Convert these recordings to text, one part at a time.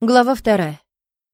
Глава вторая.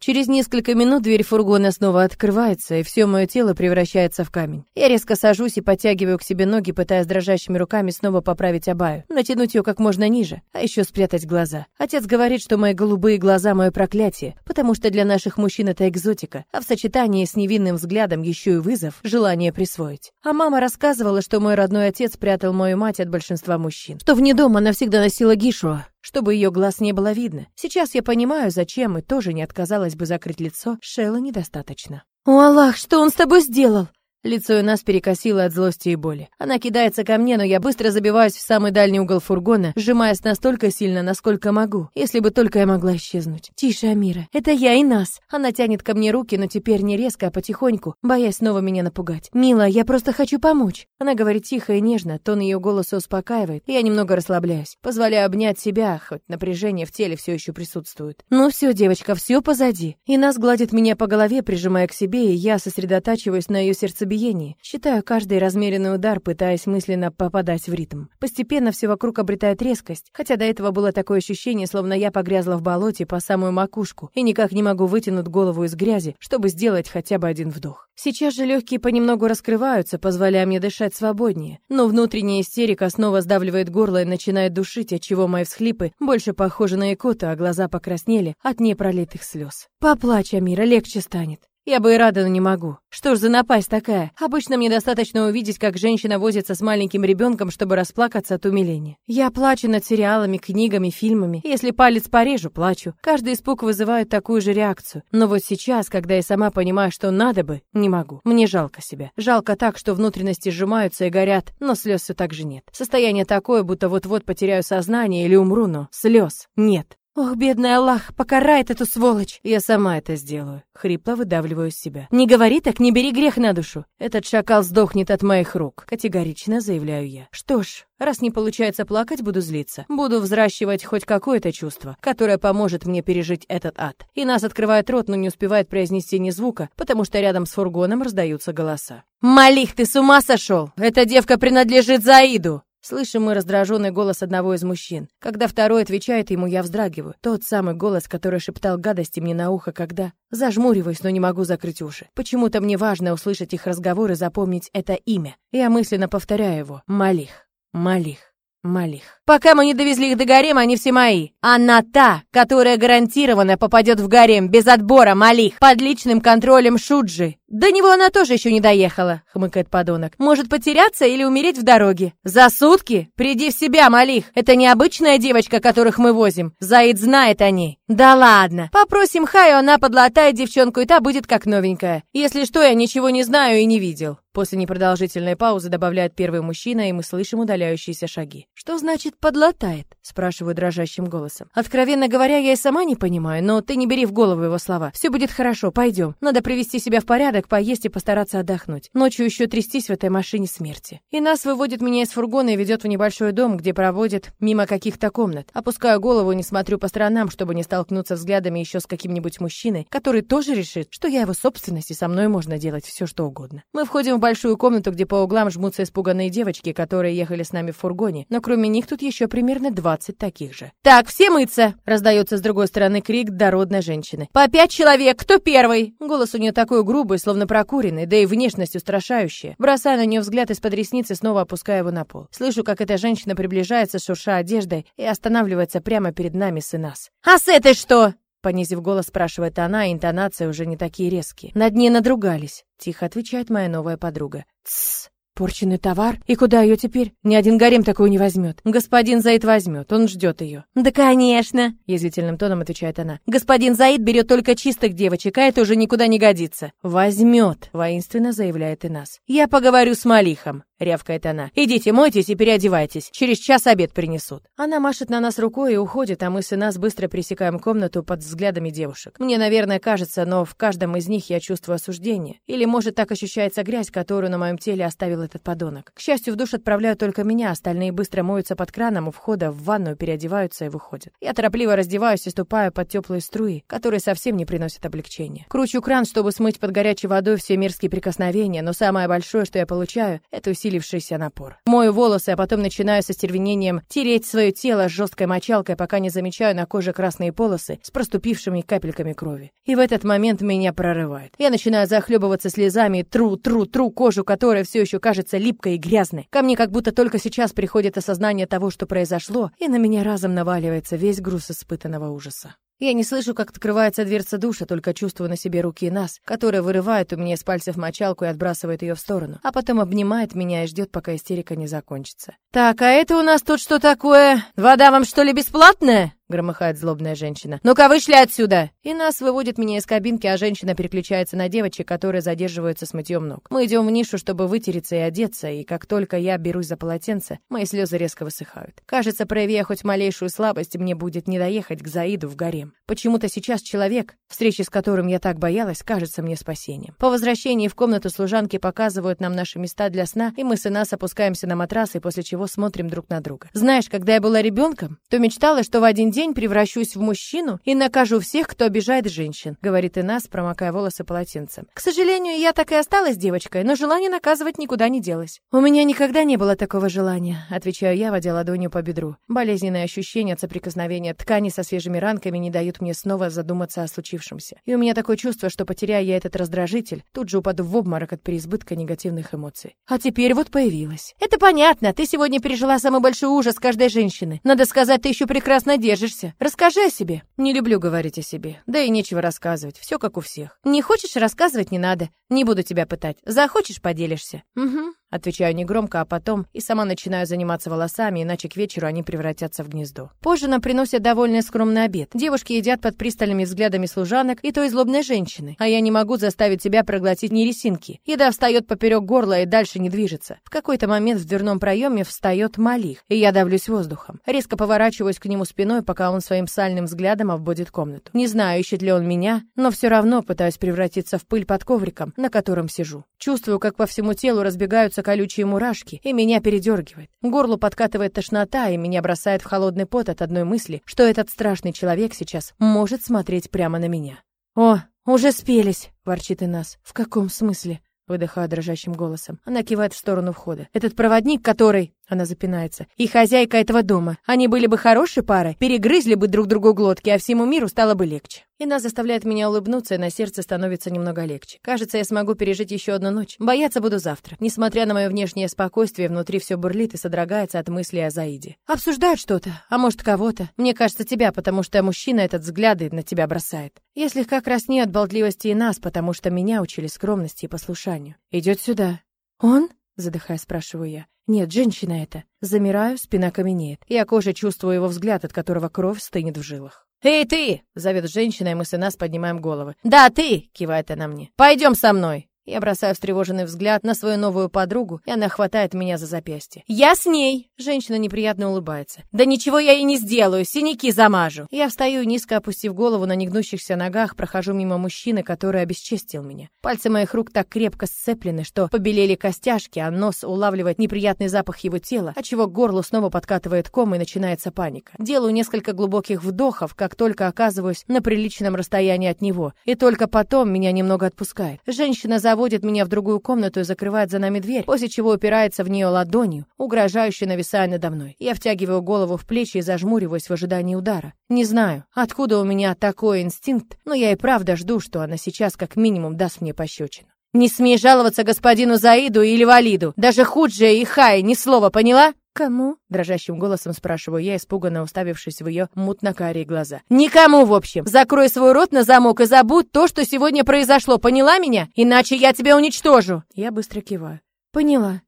Через несколько минут дверь фургона снова открывается, и все мое тело превращается в камень. Я резко сажусь и подтягиваю к себе ноги, пытаясь дрожащими руками снова поправить абаю, натянуть ее как можно ниже, а еще спрятать глаза. Отец говорит, что мои голубые глаза — мое проклятие, потому что для наших мужчин это экзотика, а в сочетании с невинным взглядом еще и вызов, желание присвоить. А мама рассказывала, что мой родной отец прятал мою мать от большинства мужчин, что вне дома она всегда носила гишуа, чтобы ее глаз не было видно. Сейчас я понимаю, зачем, и тоже не отказалась бы закрыть лицо, Шелла недостаточно. «О, Аллах, что он с тобой сделал?» Лицо нас перекосило от злости и боли. Она кидается ко мне, но я быстро забиваюсь в самый дальний угол фургона, сжимаясь настолько сильно, насколько могу. Если бы только я могла исчезнуть. «Тише, Амира, это я и нас!» Она тянет ко мне руки, но теперь не резко, а потихоньку, боясь снова меня напугать. «Мила, я просто хочу помочь!» Она говорит тихо и нежно, тон ее голоса успокаивает, и я немного расслабляюсь. Позволяю обнять себя, хоть напряжение в теле все еще присутствует. «Ну все, девочка, все позади!» И нас гладит меня по голове, прижимая к себе, и я сосредотачиваюсь на ее сердцебиении сердцебиении, считаю каждый размеренный удар, пытаясь мысленно попадать в ритм. Постепенно все вокруг обретает резкость, хотя до этого было такое ощущение, словно я погрязла в болоте по самую макушку и никак не могу вытянуть голову из грязи, чтобы сделать хотя бы один вдох. Сейчас же легкие понемногу раскрываются, позволяя мне дышать свободнее, но внутренняя истерика снова сдавливает горло и начинает душить, отчего мои всхлипы больше похожи на икоту, а глаза покраснели от непролитых слез. Поплачь, Амира, легче станет. Я бы и рада, но не могу. Что ж за напасть такая? Обычно мне достаточно увидеть, как женщина возится с маленьким ребенком, чтобы расплакаться от умиления. Я плачу над сериалами, книгами, фильмами. Если палец порежу, плачу. Каждый испуг вызывает такую же реакцию. Но вот сейчас, когда я сама понимаю, что надо бы, не могу. Мне жалко себя. Жалко так, что внутренности сжимаются и горят, но слез все так же нет. Состояние такое, будто вот-вот потеряю сознание или умру, но слез нет. «Ох, бедный Аллах, покарает эту сволочь!» «Я сама это сделаю», — хрипло выдавливаю из себя. «Не говори так, не бери грех на душу. Этот шакал сдохнет от моих рук», — категорично заявляю я. «Что ж, раз не получается плакать, буду злиться. Буду взращивать хоть какое-то чувство, которое поможет мне пережить этот ад». И нас открывает рот, но не успевает произнести ни звука, потому что рядом с фургоном раздаются голоса. «Малих, ты с ума сошел? Эта девка принадлежит Заиду!» Слышим мы раздраженный голос одного из мужчин. Когда второй отвечает ему, я вздрагиваю. Тот самый голос, который шептал гадости мне на ухо, когда... Зажмуриваюсь, но не могу закрыть уши. Почему-то мне важно услышать их разговор и запомнить это имя. Я мысленно повторяю его. Малих. Малих. Малих. Пока мы не довезли их до гарема, они все мои. Она та, которая гарантированно попадет в гарем без отбора, Малих, под личным контролем Шуджи. До него она тоже еще не доехала, хмыкает подонок. Может потеряться или умереть в дороге. За сутки? Приди в себя, Малих. Это необычная девочка, которых мы возим. Заид знает о ней. Да ладно. Попросим Хаю, она подлатает девчонку, и та будет как новенькая. Если что, я ничего не знаю и не видел. После непродолжительной паузы добавляет первый мужчина, и мы слышим удаляющиеся шаги. «Что значит «подлатает»?» — спрашиваю дрожащим голосом. Откровенно говоря, я и сама не понимаю, но ты не бери в голову его слова. Все будет хорошо, пойдем. Надо привести себя в порядок, поесть и постараться отдохнуть. Ночью еще трястись в этой машине смерти. И нас выводит меня из фургона и ведет в небольшой дом, где проводит мимо каких-то комнат. Опускаю голову и не смотрю по сторонам, чтобы не столкнуться взглядами еще с каким-нибудь мужчиной, который тоже решит, что я его собственность и со мной можно делать все, что угодно. Мы входим в большую комнату, где по углам жмутся испуганные девочки, которые ехали с нами в фургоне, но кроме них тут еще примерно 20 таких же. «Так, все мыться!» — раздается с другой стороны крик дородной женщины. «По пять человек! Кто первый?» Голос у нее такой грубый, словно прокуренный, да и внешность устрашающая. Бросаю на нее взгляд из-под ресницы, снова опускаю его на пол. Слышу, как эта женщина приближается, шурша одеждой, и останавливается прямо перед нами с нас. «А с этой что?» Понизив голос, спрашивает она, и интонации уже не такие резкие. Над ней надругались. Тихо отвечает моя новая подруга. «Тссс!» Порченный товар? И куда ее теперь? Ни один гарем такую не возьмет. Господин Заид возьмет, он ждет ее. Да, конечно, язвительным тоном отвечает она. Господин Заид берет только чистых девочек, а это уже никуда не годится. Возьмет, воинственно заявляет и нас. Я поговорю с Малихом. — рявкает она. «Идите, мойтесь и переодевайтесь. Через час обед принесут». Она машет на нас рукой и уходит, а мы с нас быстро пересекаем комнату под взглядами девушек. Мне, наверное, кажется, но в каждом из них я чувствую осуждение. Или, может, так ощущается грязь, которую на моем теле оставил этот подонок. К счастью, в душ отправляют только меня, остальные быстро моются под краном у входа в ванную, переодеваются и выходят. Я торопливо раздеваюсь и ступаю под теплые струи, которые совсем не приносят облегчения. Кручу кран, чтобы смыть под горячей водой все мерзкие прикосновения, но самое большое, что я получаю, это усилившийся напор. Мою волосы, а потом начинаю со стервенением тереть свое тело жесткой мочалкой, пока не замечаю на коже красные полосы с проступившими капельками крови. И в этот момент меня прорывает. Я начинаю захлебываться слезами, тру, тру, тру кожу, которая все еще кажется липкой и грязной. Ко мне как будто только сейчас приходит осознание того, что произошло, и на меня разом наваливается весь груз испытанного ужаса. Я не слышу, как открывается дверца душа, только чувствую на себе руки нас, которые вырывают у меня из пальцев мочалку и отбрасывают ее в сторону, а потом обнимает меня и ждет, пока истерика не закончится. «Так, а это у нас тут что такое? Вода вам что ли бесплатная?» Громыхает злобная женщина. «Ну-ка, вышли отсюда!» И нас выводит меня из кабинки, а женщина переключается на девочек, которые задерживаются с мытьем ног. Мы идем в нишу, чтобы вытереться и одеться, и как только я берусь за полотенце, мои слезы резко высыхают. Кажется, проявив хоть малейшую слабость, мне будет не доехать к Заиду в гарем. Почему-то сейчас человек, встречи с которым я так боялась, кажется мне спасением. По возвращении в комнату служанки показывают нам наши места для сна, и мы с Инас опускаемся на матрасы, после чего смотрим друг на друга. Знаешь, когда я была ребенком, то мечтала, что в один день превращусь в мужчину и накажу всех, кто обижает женщин, говорит Инас, промокая волосы полотенцем. К сожалению, я так и осталась девочкой, но желание наказывать никуда не делось. У меня никогда не было такого желания, отвечаю я, водя ладонью по бедру. Болезненные ощущения от соприкосновения ткани со свежими ранками не дают мне снова задуматься о случившемся. И у меня такое чувство, что потеряя я этот раздражитель, тут же упаду в обморок от переизбытка негативных эмоций. А теперь вот появилась. Это понятно, ты сегодня пережила самый большой ужас каждой женщины. Надо сказать, ты еще прекрасно держишься. Расскажи о себе. Не люблю говорить о себе. Да и нечего рассказывать. Все как у всех. Не хочешь рассказывать, не надо. Не буду тебя пытать. Захочешь, поделишься. Угу. Отвечаю негромко, а потом и сама начинаю заниматься волосами, иначе к вечеру они превратятся в гнездо. Позже нам приносят довольно скромный обед. Девушки едят под пристальными взглядами служанок и той злобной женщины, а я не могу заставить себя проглотить ни ресинки. Еда встает поперек горла и дальше не движется. В какой-то момент в дверном проеме встает Малих, и я давлюсь воздухом. Резко поворачиваюсь к нему спиной, пока он своим сальным взглядом обводит комнату. Не знаю, ищет ли он меня, но все равно пытаюсь превратиться в пыль под ковриком, на котором сижу. Чувствую, как по всему телу разбегаются колючие мурашки, и меня передергивает. Горло подкатывает тошнота, и меня бросает в холодный пот от одной мысли, что этот страшный человек сейчас может смотреть прямо на меня. «О, уже спелись!» — ворчит и нас. «В каком смысле?» — выдыхаю дрожащим голосом. Она кивает в сторону входа. «Этот проводник, который...» Она запинается. «И хозяйка этого дома. Они были бы хорошей парой, перегрызли бы друг другу глотки, а всему миру стало бы легче». Ина заставляет меня улыбнуться, и на сердце становится немного легче. Кажется, я смогу пережить еще одну ночь. Бояться буду завтра. Несмотря на мое внешнее спокойствие, внутри все бурлит и содрогается от мысли о Заиде. Обсуждают что-то, а может кого-то. Мне кажется, тебя, потому что мужчина этот взгляды на тебя бросает. Я слегка краснею от болтливости и нас, потому что меня учили скромности и послушанию. Идет сюда. Он? Задыхаясь, спрашиваю я. Нет, женщина это. Замираю, спина каменеет. Я кожей чувствую его взгляд, от которого кровь стынет в жилах. «Эй, ты!» — зовет женщина, и мы с нас поднимаем головы. «Да, ты!» — кивает она мне. «Пойдем со мной!» Я бросаю встревоженный взгляд на свою новую подругу, и она хватает меня за запястье. «Я с ней!» Женщина неприятно улыбается. «Да ничего я ей не сделаю, синяки замажу!» Я встаю, низко опустив голову на негнущихся ногах, прохожу мимо мужчины, который обесчестил меня. Пальцы моих рук так крепко сцеплены, что побелели костяшки, а нос улавливает неприятный запах его тела, отчего к горлу снова подкатывает ком и начинается паника. Делаю несколько глубоких вдохов, как только оказываюсь на приличном расстоянии от него, и только потом меня немного отпускает. Женщина за заводит меня в другую комнату и закрывает за нами дверь, после чего упирается в нее ладонью, угрожающе нависая надо мной. Я втягиваю голову в плечи и зажмуриваюсь в ожидании удара. Не знаю, откуда у меня такой инстинкт, но я и правда жду, что она сейчас как минимум даст мне пощечину. «Не смей жаловаться господину Заиду или Валиду. Даже худшее и Хай, ни слова, поняла?» «Кому?» — дрожащим голосом спрашиваю я, испуганно уставившись в ее мутно-карие глаза. «Никому, в общем! Закрой свой рот на замок и забудь то, что сегодня произошло, поняла меня? Иначе я тебя уничтожу!» Я быстро киваю. «Поняла».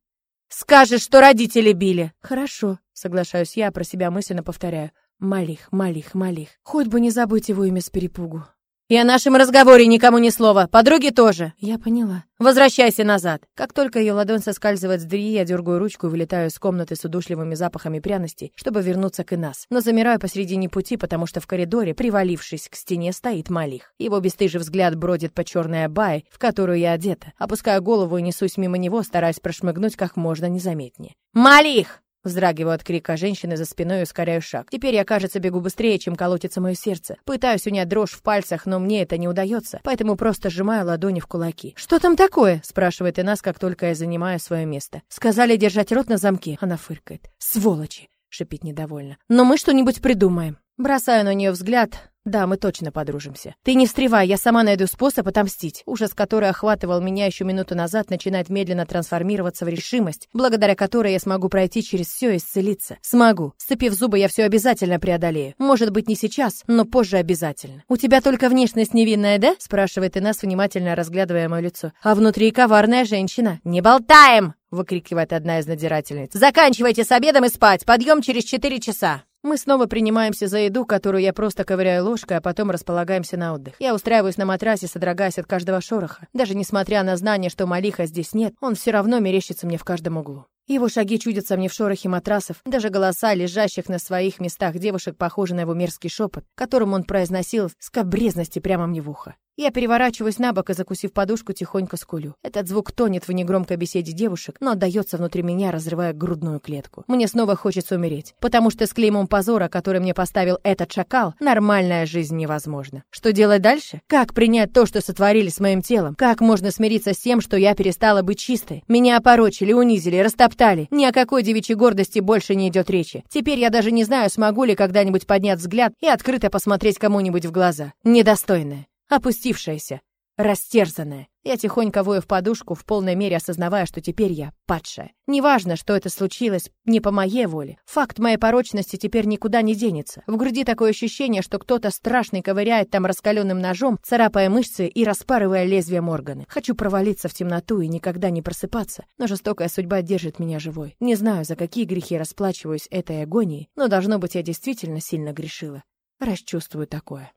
«Скажешь, что родители били!» «Хорошо», — соглашаюсь я, про себя мысленно повторяю. «Малих, Малих, Малих. Хоть бы не забыть его имя с перепугу». «И о нашем разговоре никому ни слова. Подруги тоже». «Я поняла». «Возвращайся назад». Как только ее ладонь соскальзывает с двери, я дергаю ручку и вылетаю из комнаты с удушливыми запахами пряностей, чтобы вернуться к Инас. Но замираю посредине пути, потому что в коридоре, привалившись к стене, стоит Малих. Его бесстыжий взгляд бродит по черной абае, в которую я одета. Опускаю голову и несусь мимо него, стараясь прошмыгнуть как можно незаметнее. «Малих!» Вздрагиваю от крика женщины за спиной и ускоряю шаг. Теперь я, кажется, бегу быстрее, чем колотится мое сердце. Пытаюсь унять дрожь в пальцах, но мне это не удается, поэтому просто сжимаю ладони в кулаки. «Что там такое?» — спрашивает Инас, как только я занимаю свое место. «Сказали держать рот на замке». Она фыркает. «Сволочи!» — шипит недовольно. «Но мы что-нибудь придумаем». Бросаю на нее взгляд, да, мы точно подружимся. Ты не встревай, я сама найду способ отомстить. Ужас, который охватывал меня еще минуту назад, начинает медленно трансформироваться в решимость, благодаря которой я смогу пройти через все и исцелиться. Смогу. Сцепив зубы, я все обязательно преодолею. Может быть, не сейчас, но позже обязательно. У тебя только внешность невинная, да? спрашивает Инесс, внимательно разглядывая мое лицо. А внутри коварная женщина. Не болтаем! выкрикивает одна из надзирательниц. Заканчивайте с обедом и спать. Подъем через четыре часа. Мы снова принимаемся за еду, которую я просто ковыряю ложкой, а потом располагаемся на отдых. Я устраиваюсь на матрасе, содрогаясь от каждого шороха. Даже несмотря на знание, что Малиха здесь нет, он все равно мерещится мне в каждом углу. Его шаги чудятся мне в шорохе матрасов, даже голоса лежащих на своих местах девушек похожи на его мерзкий шепот, которым он произносил скобрезности прямо мне в ухо. Я переворачиваюсь на бок и, закусив подушку, тихонько скулю. Этот звук тонет в негромкой беседе девушек, но отдается внутри меня, разрывая грудную клетку. Мне снова хочется умереть, потому что с клеймом позора, который мне поставил этот шакал, нормальная жизнь невозможна. Что делать дальше? Как принять то, что сотворили с моим телом? Как можно смириться с тем, что я перестала быть чистой? Меня опорочили, унизили, растоптали. Ни о какой девичьей гордости больше не идет речи. Теперь я даже не знаю, смогу ли когда-нибудь поднять взгляд и открыто посмотреть кому-нибудь в глаза. Недостойная опустившаяся, растерзанная. Я тихонько вою в подушку, в полной мере осознавая, что теперь я падшая. Неважно, что это случилось не по моей воле. Факт моей порочности теперь никуда не денется. В груди такое ощущение, что кто-то страшный ковыряет там раскаленным ножом, царапая мышцы и распарывая лезвием органы. Хочу провалиться в темноту и никогда не просыпаться, но жестокая судьба держит меня живой. Не знаю, за какие грехи расплачиваюсь этой агонией, но должно быть, я действительно сильно грешила. Расчувствую такое.